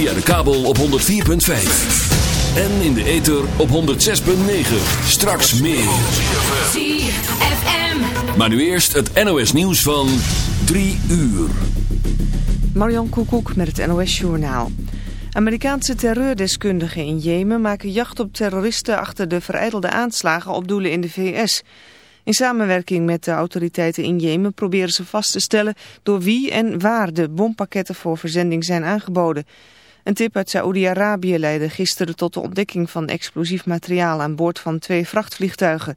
Via de kabel op 104.5. En in de ether op 106.9. Straks meer. ZFM. Maar nu eerst het NOS nieuws van 3 uur. Marion Koekoek met het NOS Journaal. Amerikaanse terreurdeskundigen in Jemen maken jacht op terroristen achter de vereidelde aanslagen op doelen in de VS. In samenwerking met de autoriteiten in Jemen proberen ze vast te stellen door wie en waar de bompakketten voor verzending zijn aangeboden. Een tip uit Saoedi-Arabië leidde gisteren tot de ontdekking van explosief materiaal aan boord van twee vrachtvliegtuigen.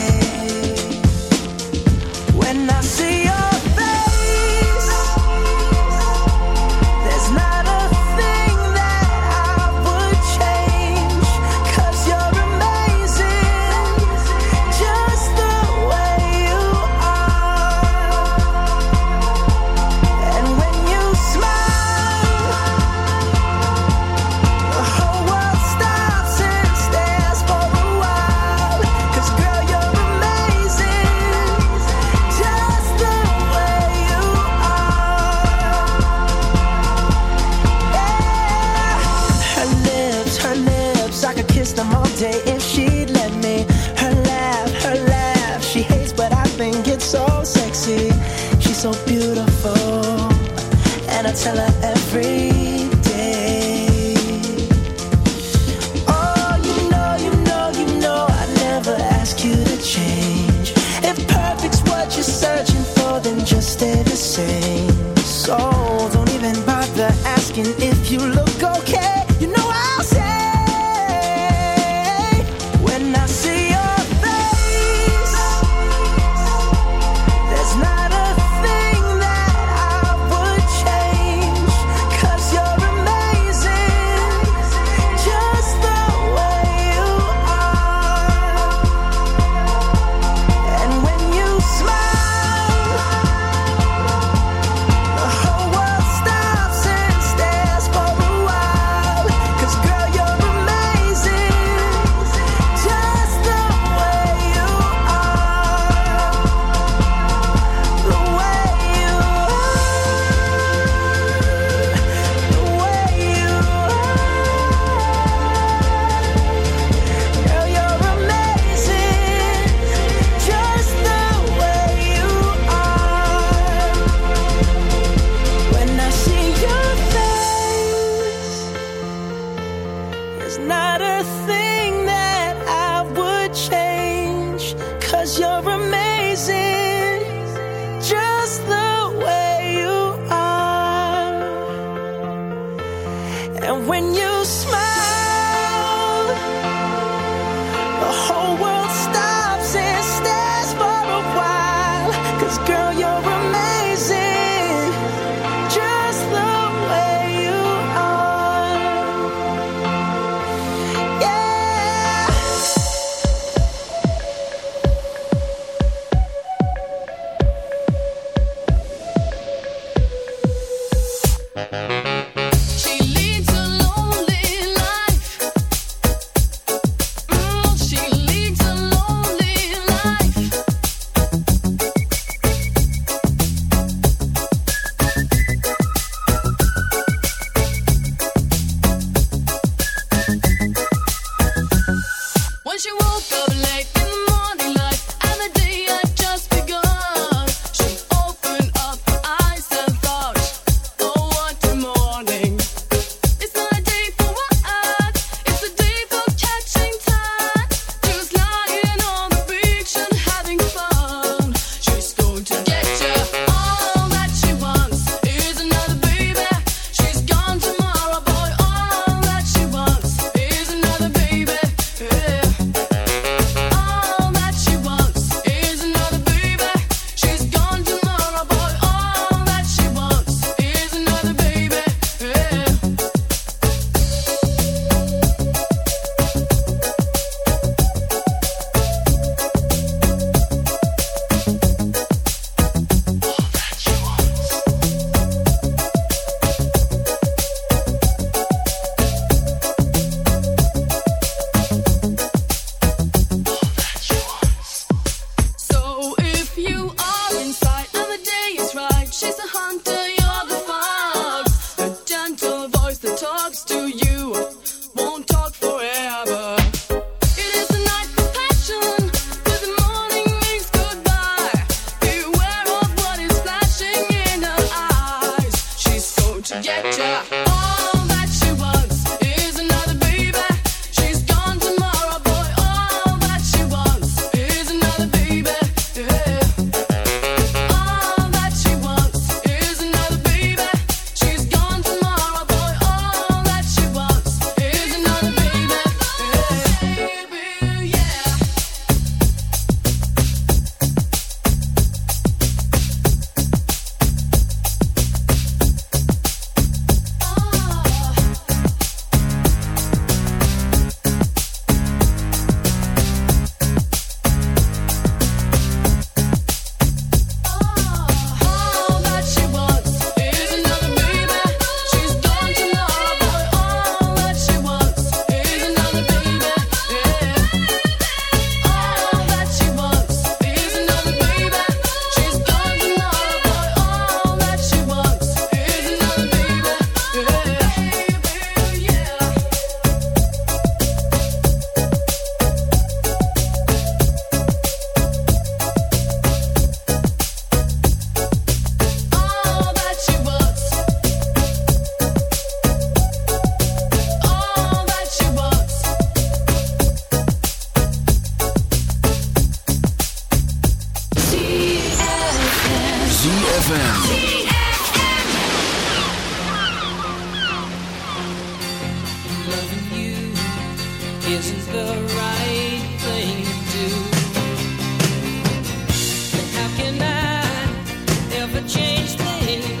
loving you isn't the right thing to do. How can I ever change things?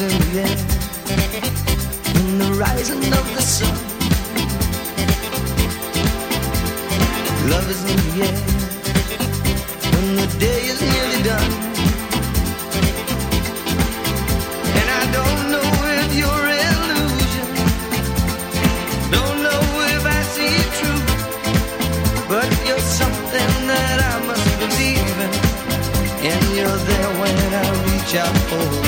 In the air, in the rising of the sun. Love is in the air when the day is nearly done. And I don't know if you're illusion, don't know if I see it true, but you're something that I and you're there when I reach out for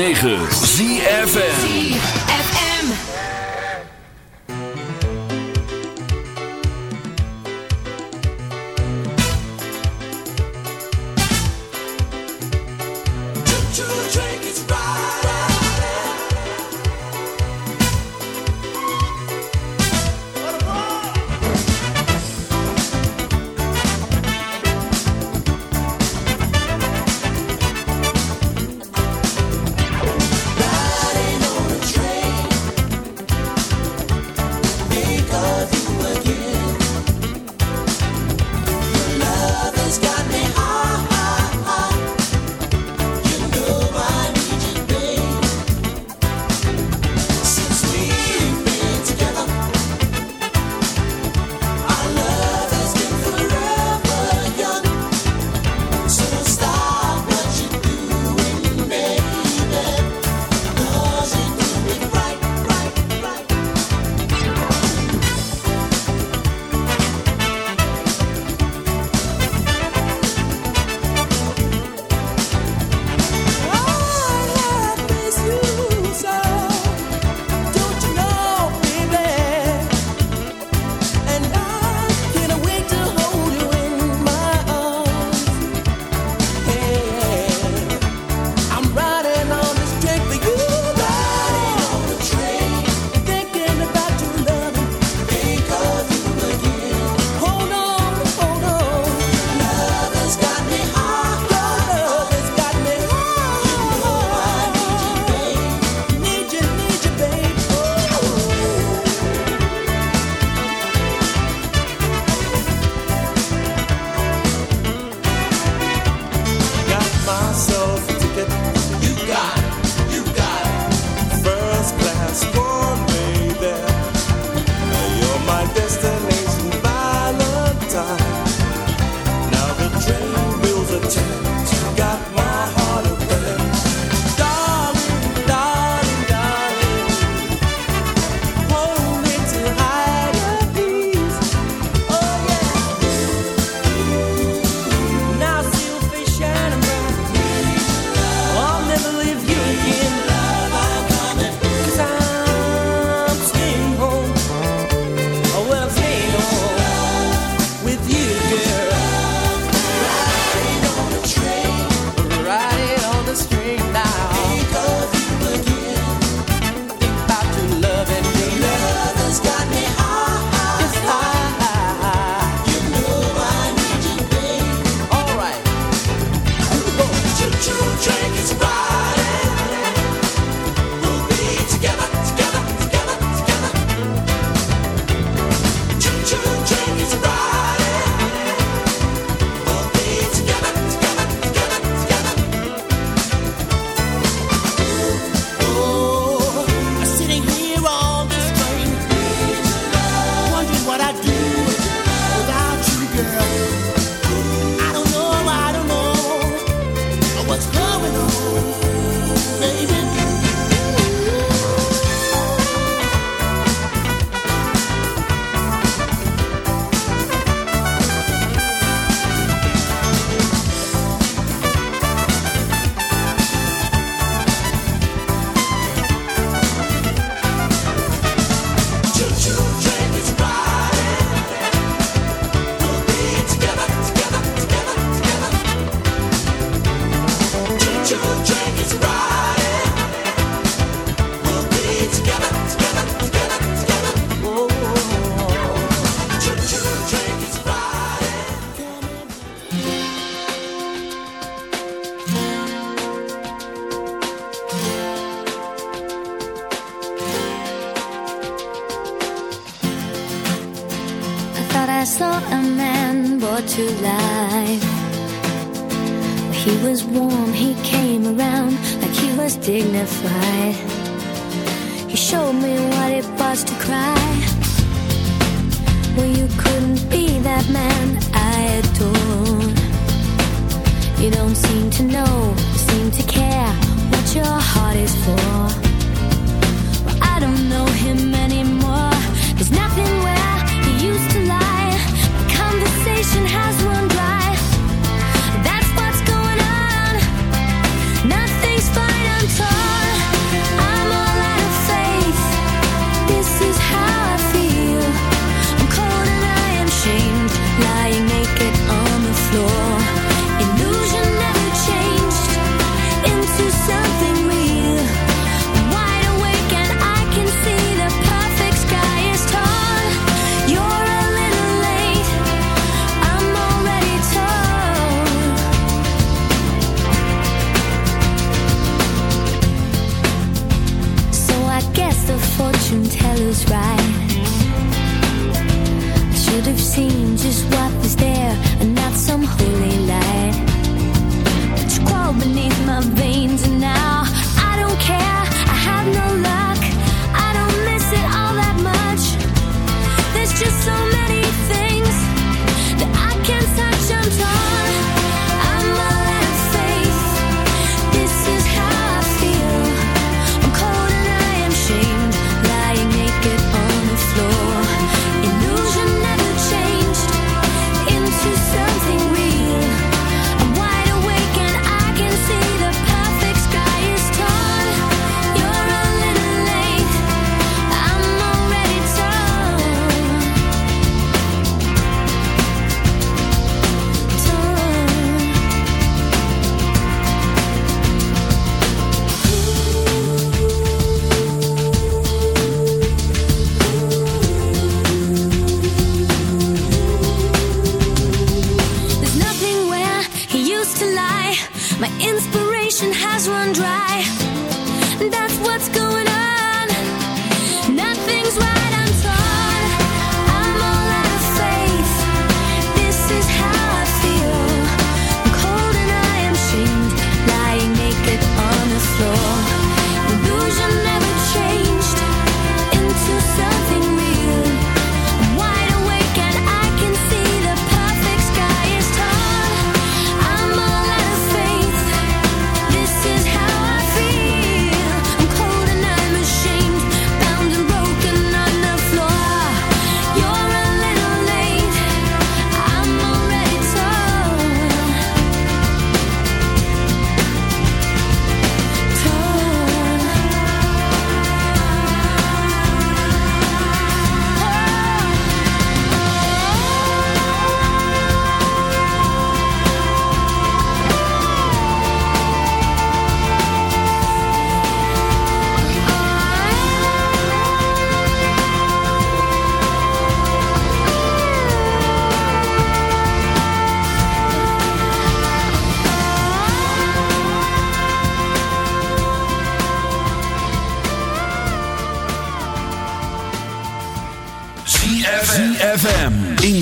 106.9 ZFM.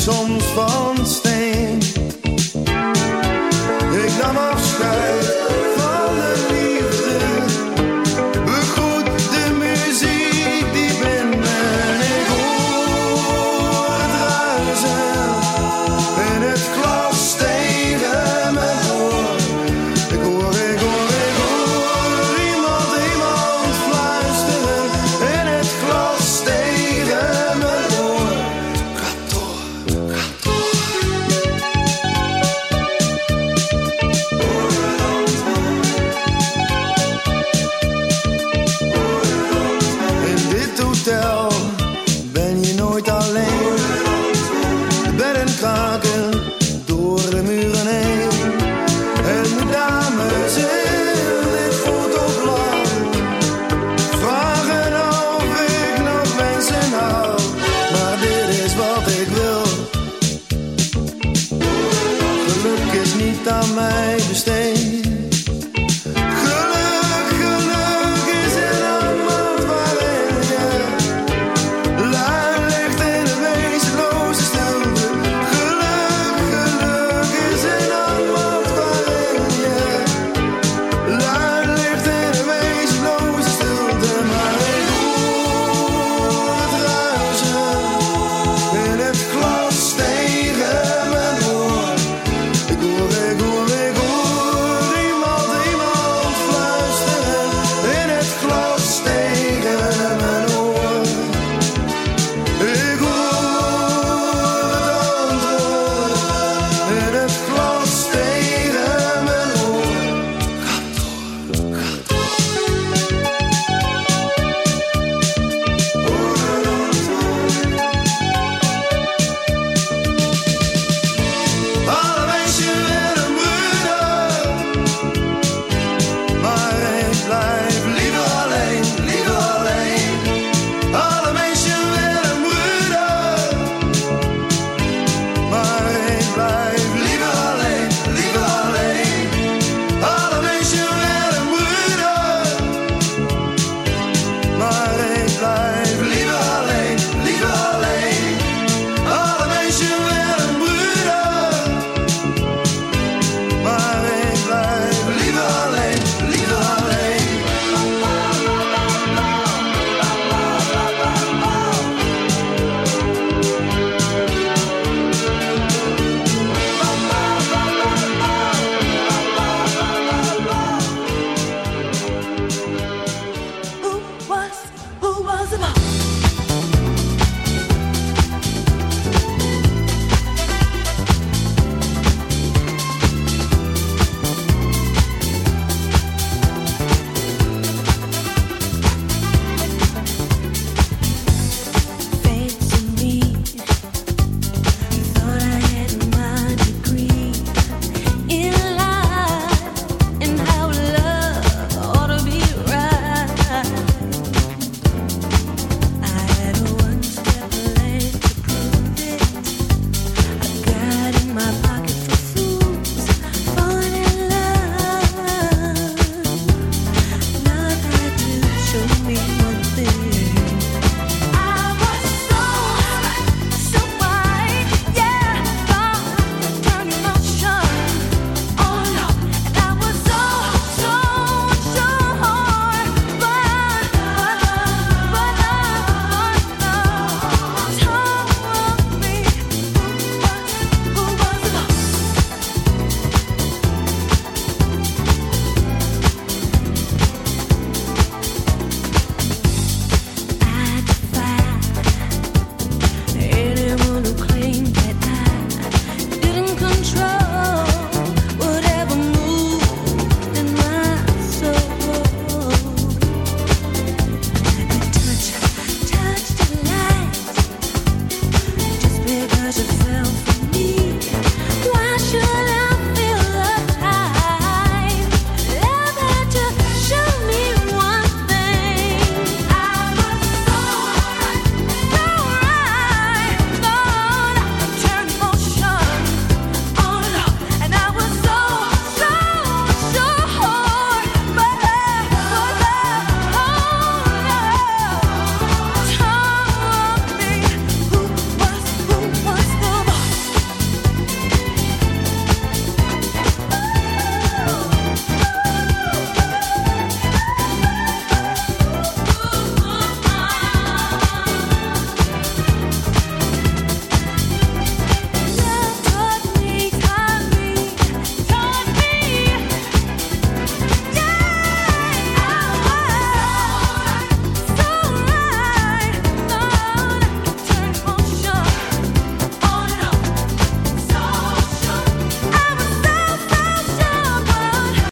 Soms van